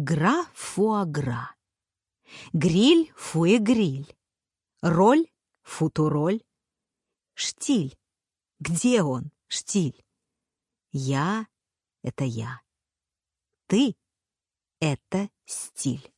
Гра фуагра. Гриль фуэгриль. Роль футуроль. Штиль. Где он, штиль? Я — это я. Ты — это стиль.